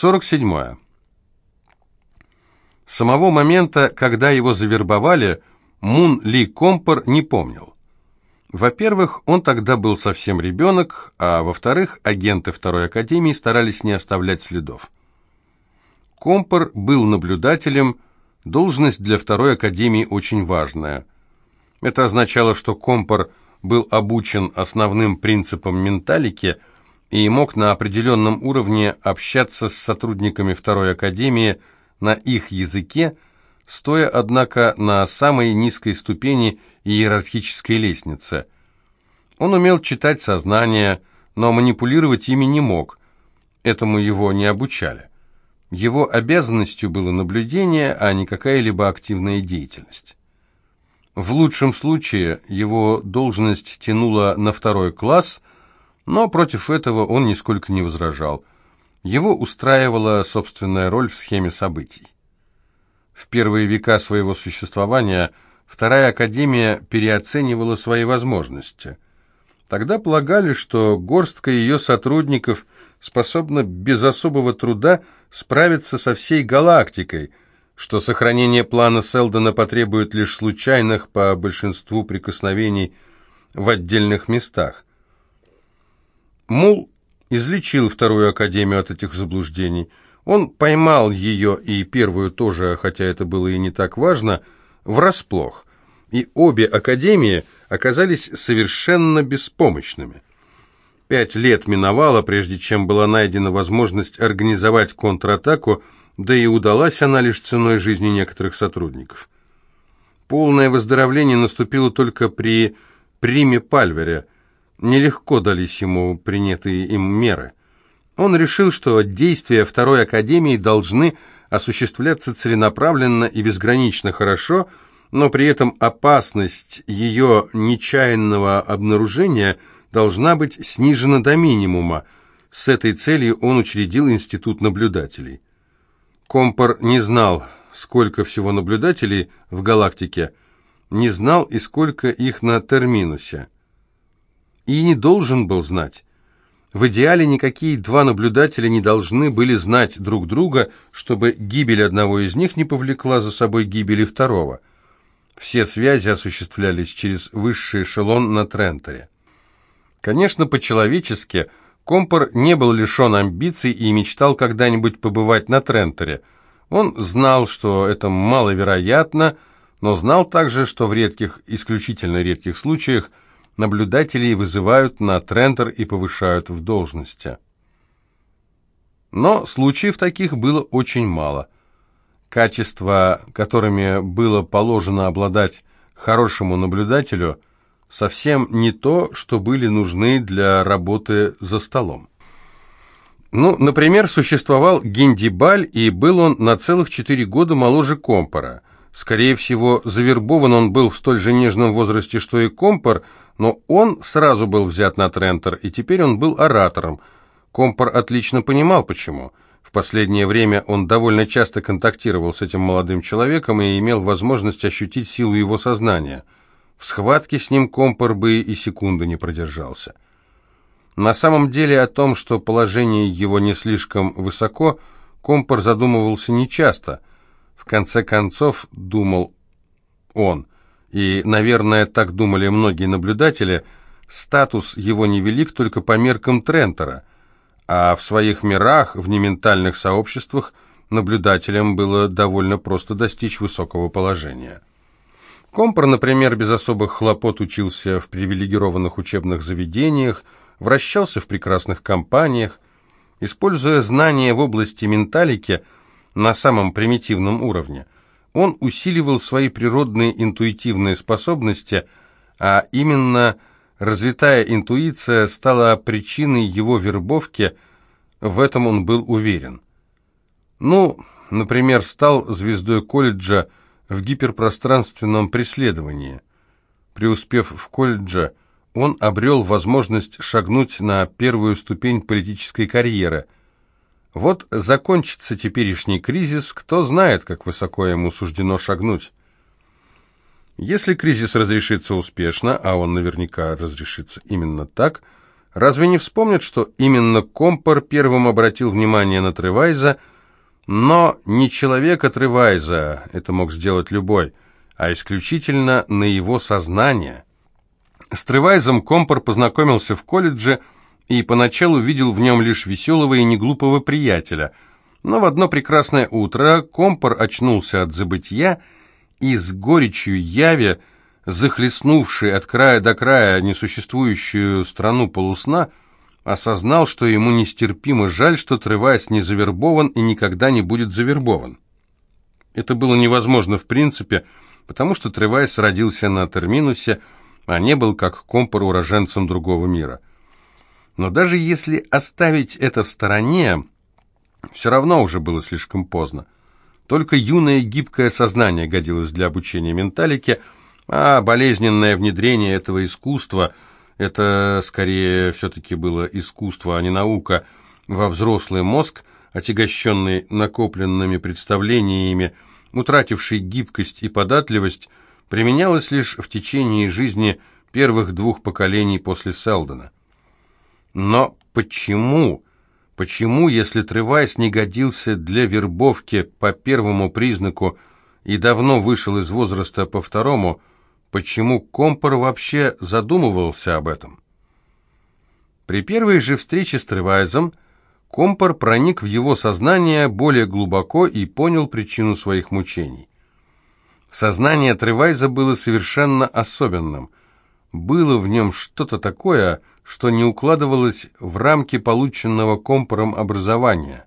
47. Самого момента, когда его завербовали, Мун Ли Компор не помнил. Во-первых, он тогда был совсем ребенок, а во-вторых, агенты Второй Академии старались не оставлять следов. Компор был наблюдателем, должность для Второй Академии очень важная. Это означало, что Компор был обучен основным принципам менталики и мог на определенном уровне общаться с сотрудниками Второй Академии на их языке, стоя, однако, на самой низкой ступени иерархической лестнице. Он умел читать сознание, но манипулировать ими не мог. Этому его не обучали. Его обязанностью было наблюдение, а не какая-либо активная деятельность. В лучшем случае его должность тянула на второй класс, но против этого он нисколько не возражал. Его устраивала собственная роль в схеме событий. В первые века своего существования Вторая Академия переоценивала свои возможности. Тогда полагали, что горстка ее сотрудников способна без особого труда справиться со всей галактикой, что сохранение плана Селдона потребует лишь случайных по большинству прикосновений в отдельных местах. Мул излечил Вторую Академию от этих заблуждений. Он поймал ее и первую тоже, хотя это было и не так важно, врасплох. И обе Академии оказались совершенно беспомощными. Пять лет миновало, прежде чем была найдена возможность организовать контратаку, да и удалась она лишь ценой жизни некоторых сотрудников. Полное выздоровление наступило только при Приме Пальвере – Нелегко дались ему принятые им меры. Он решил, что действия Второй Академии должны осуществляться целенаправленно и безгранично хорошо, но при этом опасность ее нечаянного обнаружения должна быть снижена до минимума. С этой целью он учредил Институт наблюдателей. Компор не знал, сколько всего наблюдателей в галактике, не знал и сколько их на Терминусе и не должен был знать. В идеале никакие два наблюдателя не должны были знать друг друга, чтобы гибель одного из них не повлекла за собой гибели второго. Все связи осуществлялись через высший эшелон на Тренторе. Конечно, по-человечески Компор не был лишен амбиций и мечтал когда-нибудь побывать на Тренторе. Он знал, что это маловероятно, но знал также, что в редких, исключительно редких случаях наблюдателей вызывают на трендер и повышают в должности. Но случаев таких было очень мало. Качества, которыми было положено обладать хорошему наблюдателю, совсем не то, что были нужны для работы за столом. Ну, например, существовал Гиндибаль, и был он на целых четыре года моложе Компора. Скорее всего, завербован он был в столь же нежном возрасте, что и Компор, но он сразу был взят на Трентер, и теперь он был оратором. Компор отлично понимал, почему. В последнее время он довольно часто контактировал с этим молодым человеком и имел возможность ощутить силу его сознания. В схватке с ним Компор бы и секунды не продержался. На самом деле о том, что положение его не слишком высоко, Компор задумывался нечасто. В конце концов, думал он, и, наверное, так думали многие наблюдатели, статус его невелик только по меркам Трентера, а в своих мирах, в нементальных сообществах, наблюдателям было довольно просто достичь высокого положения. Компор, например, без особых хлопот учился в привилегированных учебных заведениях, вращался в прекрасных компаниях, используя знания в области менталики на самом примитивном уровне – он усиливал свои природные интуитивные способности, а именно развитая интуиция стала причиной его вербовки, в этом он был уверен. Ну, например, стал звездой колледжа в гиперпространственном преследовании. Преуспев в колледже, он обрел возможность шагнуть на первую ступень политической карьеры – вот закончится теперешний кризис, кто знает, как высоко ему суждено шагнуть. Если кризис разрешится успешно, а он наверняка разрешится именно так, Разве не вспомнят, что именно Компор первым обратил внимание на Тревайза, но не человека Тревайза, это мог сделать любой, а исключительно на его сознание. С Тревайзом Компор познакомился в колледже и поначалу видел в нем лишь веселого и неглупого приятеля, но в одно прекрасное утро Компор очнулся от забытья и с горечью яви захлестнувший от края до края несуществующую страну полусна, осознал, что ему нестерпимо жаль, что Тревайс не завербован и никогда не будет завербован. Это было невозможно в принципе, потому что Тревайс родился на Терминусе, а не был как компор уроженцем другого мира. Но даже если оставить это в стороне, все равно уже было слишком поздно. Только юное гибкое сознание годилось для обучения менталике – а болезненное внедрение этого искусства, это скорее все-таки было искусство, а не наука, во взрослый мозг, отягощенный накопленными представлениями, утративший гибкость и податливость, применялось лишь в течение жизни первых двух поколений после Селдона. Но почему, почему, если Тревайс не годился для вербовки по первому признаку и давно вышел из возраста по второму, почему Компор вообще задумывался об этом. При первой же встрече с Тревайзом Компор проник в его сознание более глубоко и понял причину своих мучений. Сознание Тревайза было совершенно особенным. Было в нем что-то такое, что не укладывалось в рамки полученного Компором образования.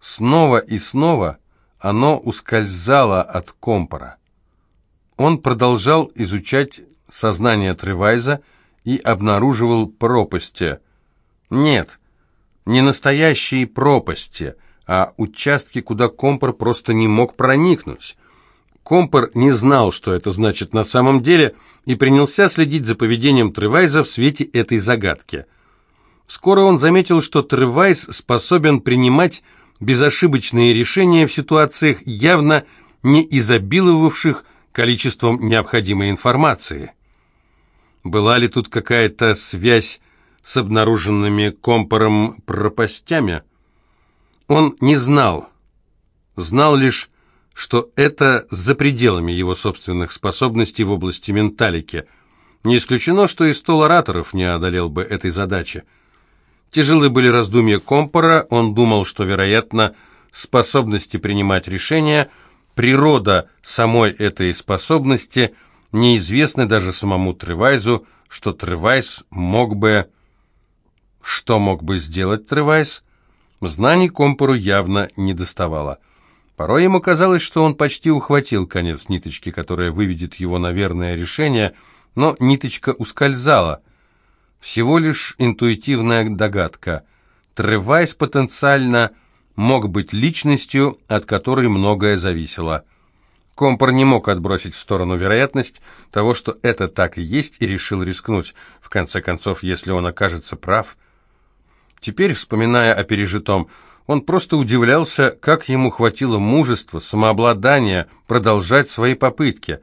Снова и снова оно ускользало от Компора. Он продолжал изучать сознание Тревайза и обнаруживал пропасти. Нет, не настоящие пропасти, а участки, куда Компор просто не мог проникнуть. Компор не знал, что это значит на самом деле, и принялся следить за поведением Тревайза в свете этой загадки. Скоро он заметил, что Тревайз способен принимать безошибочные решения в ситуациях, явно не изобиловавших количеством необходимой информации. Была ли тут какая-то связь с обнаруженными компором пропастями? Он не знал. Знал лишь, что это за пределами его собственных способностей в области менталики. Не исключено, что и стол ораторов не одолел бы этой задачи. Тяжелы были раздумья Компора, он думал, что, вероятно, способности принимать решения – Природа самой этой способности неизвестна даже самому Тревайзу, что Тревайз мог бы... Что мог бы сделать Тревайз? Знаний Компору явно не доставало. Порой ему казалось, что он почти ухватил конец ниточки, которая выведет его на верное решение, но ниточка ускользала. Всего лишь интуитивная догадка. Тревайз потенциально мог быть личностью, от которой многое зависело. Компор не мог отбросить в сторону вероятность того, что это так и есть, и решил рискнуть. В конце концов, если он окажется прав... Теперь, вспоминая о пережитом, он просто удивлялся, как ему хватило мужества, самообладания продолжать свои попытки.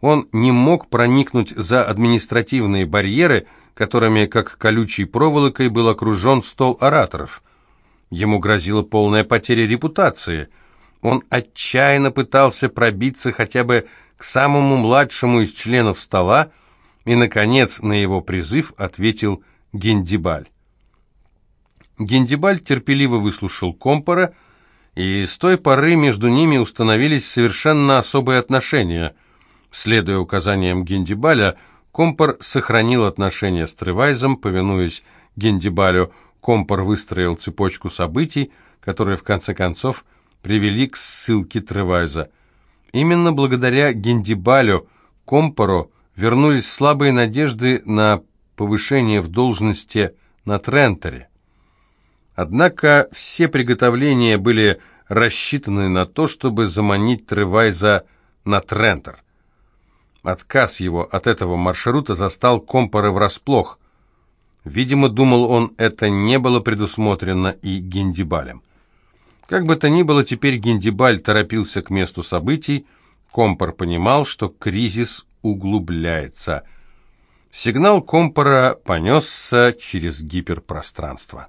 Он не мог проникнуть за административные барьеры, которыми, как колючей проволокой, был окружен стол ораторов – Ему грозила полная потеря репутации. Он отчаянно пытался пробиться хотя бы к самому младшему из членов стола, и, наконец, на его призыв ответил Гендибаль. Гендибаль терпеливо выслушал Компора, и с той поры между ними установились совершенно особые отношения. Следуя указаниям Гендибаля, Компор сохранил отношения с Тревайзом, повинуясь Гендибалю, Компор выстроил цепочку событий, которые в конце концов привели к ссылке Тревайза. Именно благодаря Гендибалю Компору вернулись слабые надежды на повышение в должности на Тренторе. Однако все приготовления были рассчитаны на то, чтобы заманить Тревайза на Трентор. Отказ его от этого маршрута застал Компора врасплох. Видимо, думал он, это не было предусмотрено и Гендибалем. Как бы то ни было, теперь Гендибаль торопился к месту событий. Компор понимал, что кризис углубляется. Сигнал компора понесся через гиперпространство.